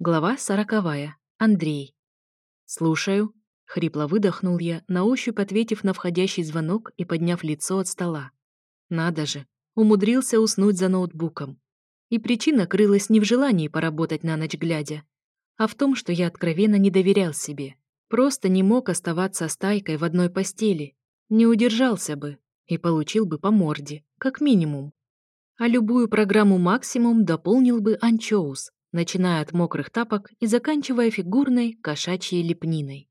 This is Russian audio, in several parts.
Глава сороковая. Андрей. «Слушаю», — хрипло выдохнул я, на ощупь ответив на входящий звонок и подняв лицо от стола. Надо же, умудрился уснуть за ноутбуком. И причина крылась не в желании поработать на ночь глядя, а в том, что я откровенно не доверял себе. Просто не мог оставаться с Тайкой в одной постели. Не удержался бы и получил бы по морде, как минимум. А любую программу «Максимум» дополнил бы анчоус, начиная от мокрых тапок и заканчивая фигурной кошачьей лепниной.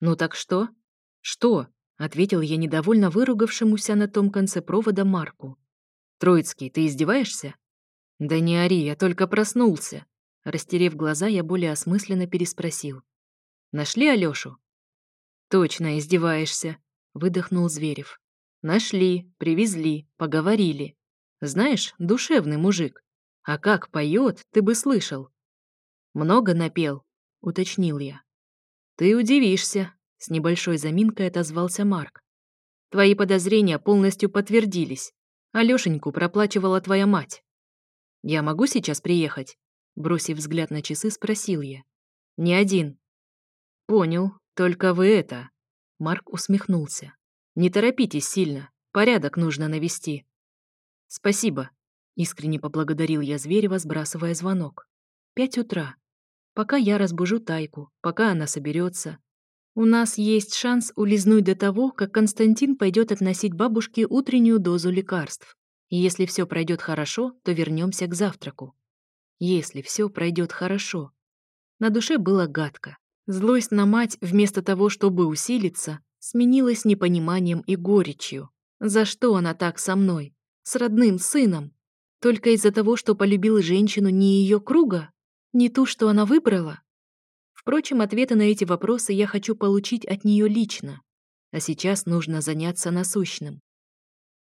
«Ну так что?» «Что?» — ответил я недовольно выругавшемуся на том конце провода Марку. «Троицкий, ты издеваешься?» «Да не ори, я только проснулся». Растерев глаза, я более осмысленно переспросил. «Нашли Алёшу?» «Точно издеваешься», — выдохнул Зверев. «Нашли, привезли, поговорили. Знаешь, душевный мужик. А как поет, ты бы слышал. Много напел, уточнил я. Ты удивишься, с небольшой заминкой отозвался Марк. Твои подозрения полностью подтвердились. Алёшеньку проплачивала твоя мать. Я могу сейчас приехать? Бросив взгляд на часы, спросил я. Не один. Понял, только вы это. Марк усмехнулся. Не торопитесь сильно, порядок нужно навести. Спасибо, Искренне поблагодарил я Зверева, сбрасывая звонок. Пять утра. Пока я разбужу Тайку, пока она соберется. У нас есть шанс улизнуть до того, как Константин пойдет относить бабушке утреннюю дозу лекарств. И если все пройдет хорошо, то вернемся к завтраку. Если все пройдет хорошо. На душе было гадко. Злость на мать, вместо того, чтобы усилиться, сменилась непониманием и горечью. За что она так со мной? С родным сыном? Только из-за того, что полюбил женщину не ее круга, не ту, что она выбрала? Впрочем, ответы на эти вопросы я хочу получить от нее лично. А сейчас нужно заняться насущным.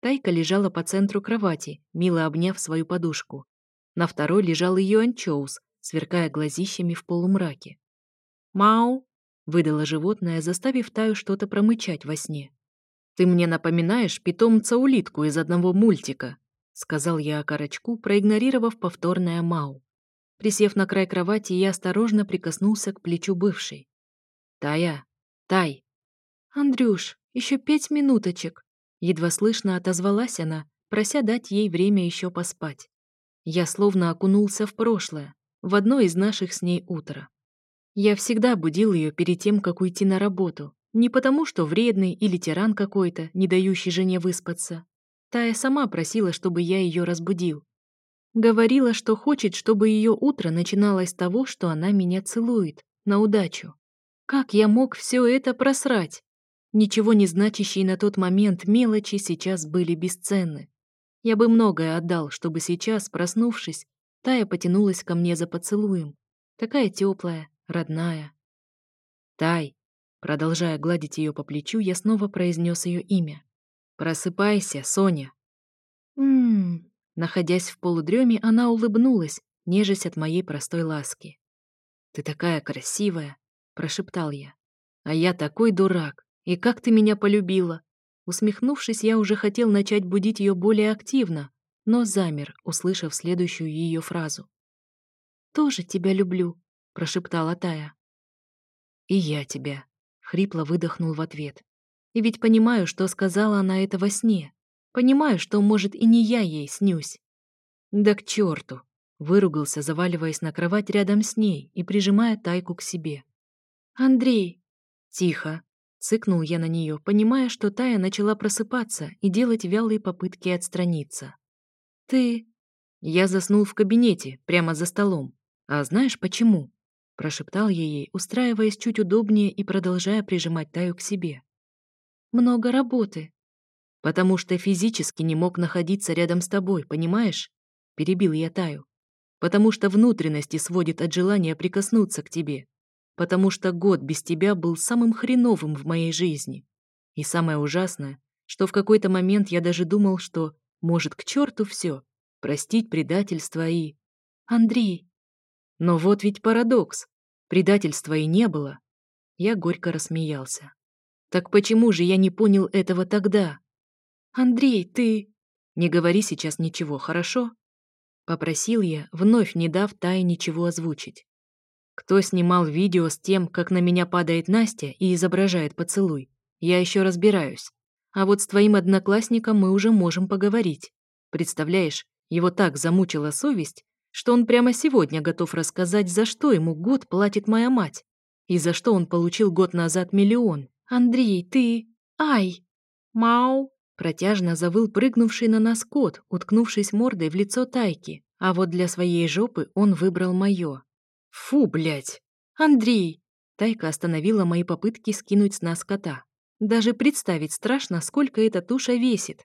Тайка лежала по центру кровати, мило обняв свою подушку. На второй лежал ее анчоус, сверкая глазищами в полумраке. «Мау!» — выдало животное, заставив Таю что-то промычать во сне. «Ты мне напоминаешь питомца-улитку из одного мультика», — сказал я окорочку, проигнорировав повторное «мау». Присев на край кровати, я осторожно прикоснулся к плечу бывшей. «Тая! Тай!» «Андрюш, еще пять минуточек!» Едва слышно отозвалась она, прося дать ей время еще поспать. Я словно окунулся в прошлое, в одно из наших с ней утро. Я всегда будил ее перед тем, как уйти на работу, не потому, что вредный или тиран какой-то, не дающий жене выспаться, Тая сама просила, чтобы я ее разбудил. Говорила, что хочет, чтобы ее утро начиналось с того, что она меня целует, на удачу. Как я мог все это просрать? Ничего не значащие на тот момент мелочи сейчас были бесценны. Я бы многое отдал, чтобы сейчас, проснувшись, Тая потянулась ко мне за поцелуем. Такая теплая, родная. «Тай!» Продолжая гладить ее по плечу, я снова произнес ее имя. «Просыпайся, Соня!» Находясь в полудреме, она улыбнулась, нежась от моей простой ласки. «Ты такая красивая!» — прошептал я. «А я такой дурак! И как ты меня полюбила!» Усмехнувшись, я уже хотел начать будить ее более активно, но замер, услышав следующую ее фразу. «Тоже тебя люблю», — прошептала Тая. «И я тебя», — хрипло выдохнул в ответ. И ведь понимаю, что сказала она это во сне. Понимаю, что, может, и не я ей снюсь. Да к черту! Выругался, заваливаясь на кровать рядом с ней и прижимая тайку к себе. «Андрей!» «Тихо!» Цыкнул я на нее, понимая, что Тая начала просыпаться и делать вялые попытки отстраниться. «Ты...» «Я заснул в кабинете, прямо за столом. А знаешь, почему?» Прошептал я ей, устраиваясь чуть удобнее и продолжая прижимать Таю к себе много работы. Потому что физически не мог находиться рядом с тобой, понимаешь? Перебил я Таю. Потому что внутренности сводит от желания прикоснуться к тебе. Потому что год без тебя был самым хреновым в моей жизни. И самое ужасное, что в какой-то момент я даже думал, что, может, к черту все, простить предательство и... Андрей! Но вот ведь парадокс. Предательства и не было. Я горько рассмеялся. Так почему же я не понял этого тогда? Андрей, ты... Не говори сейчас ничего, хорошо? Попросил я, вновь не дав Тае ничего озвучить. Кто снимал видео с тем, как на меня падает Настя и изображает поцелуй? Я еще разбираюсь. А вот с твоим одноклассником мы уже можем поговорить. Представляешь, его так замучила совесть, что он прямо сегодня готов рассказать, за что ему год платит моя мать, и за что он получил год назад миллион. Андрей, ты... Ай! Мау!» Протяжно завыл прыгнувший на нас кот, уткнувшись мордой в лицо Тайки, а вот для своей жопы он выбрал моё. «Фу, блядь! Андрей!» Тайка остановила мои попытки скинуть с нас кота. Даже представить страшно, сколько эта туша весит.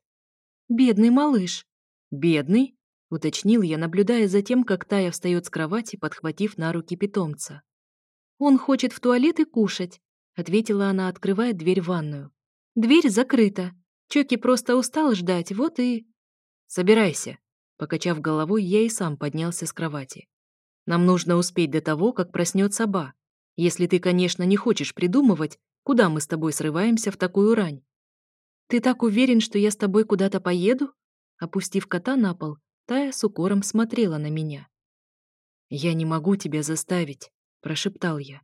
«Бедный малыш!» «Бедный?» — уточнил я, наблюдая за тем, как Тая встаёт с кровати, подхватив на руки питомца. «Он хочет в туалет и кушать ответила она, открывая дверь в ванную. «Дверь закрыта. Чоки просто устал ждать, вот и...» «Собирайся», — покачав головой, я и сам поднялся с кровати. «Нам нужно успеть до того, как проснется Ба. Если ты, конечно, не хочешь придумывать, куда мы с тобой срываемся в такую рань». «Ты так уверен, что я с тобой куда-то поеду?» Опустив кота на пол, Тая с укором смотрела на меня. «Я не могу тебя заставить», — прошептал я.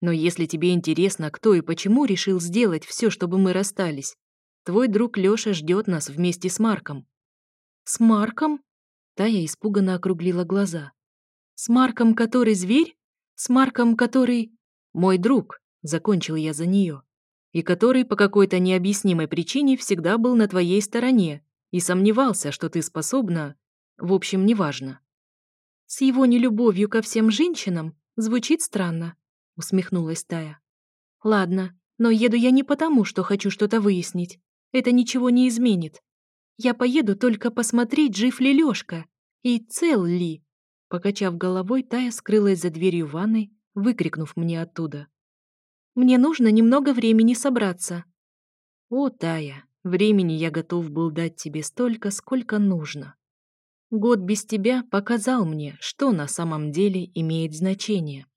Но если тебе интересно, кто и почему решил сделать все, чтобы мы расстались, твой друг Лёша ждет нас вместе с Марком». «С Марком?» Тая испуганно округлила глаза. «С Марком, который зверь? С Марком, который...» «Мой друг», — закончил я за нее, «и который по какой-то необъяснимой причине всегда был на твоей стороне и сомневался, что ты способна... В общем, неважно». «С его нелюбовью ко всем женщинам звучит странно», усмехнулась Тая. «Ладно, но еду я не потому, что хочу что-то выяснить. Это ничего не изменит. Я поеду только посмотреть, жив ли Лёшка и цел ли». Покачав головой, Тая скрылась за дверью ванной, выкрикнув мне оттуда. «Мне нужно немного времени собраться». «О, Тая, времени я готов был дать тебе столько, сколько нужно. Год без тебя показал мне, что на самом деле имеет значение».